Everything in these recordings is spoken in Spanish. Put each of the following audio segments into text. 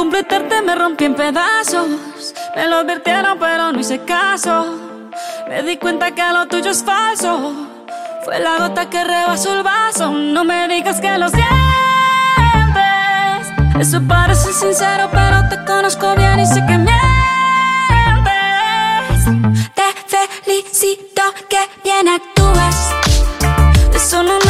completarte me rompí en pedazos. Me lo advirtieron, pero no hice caso. Me di cuenta que lo tuyo es falso. Fue la gota que rebasó el vaso. No me digas que lo sientes. Eso parece sincero, pero te conozco bien y sé que mientes. Te felicito que bien actúas. Eso no me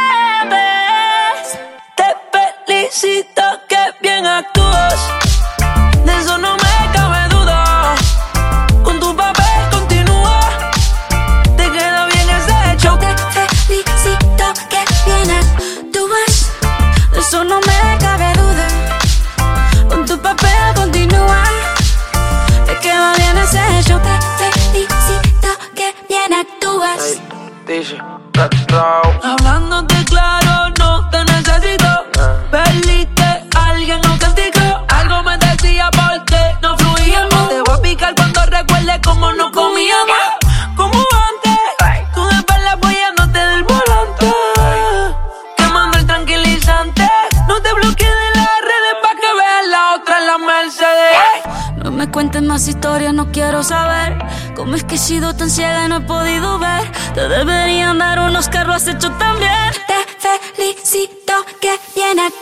Te felicito que bien actúas. No me cuentes más historias, no quiero saber Cómo es que he sido tan ciega y no he podido ver Te deberían dar unos lo has hecho tan bien Te felicito que bien actúas.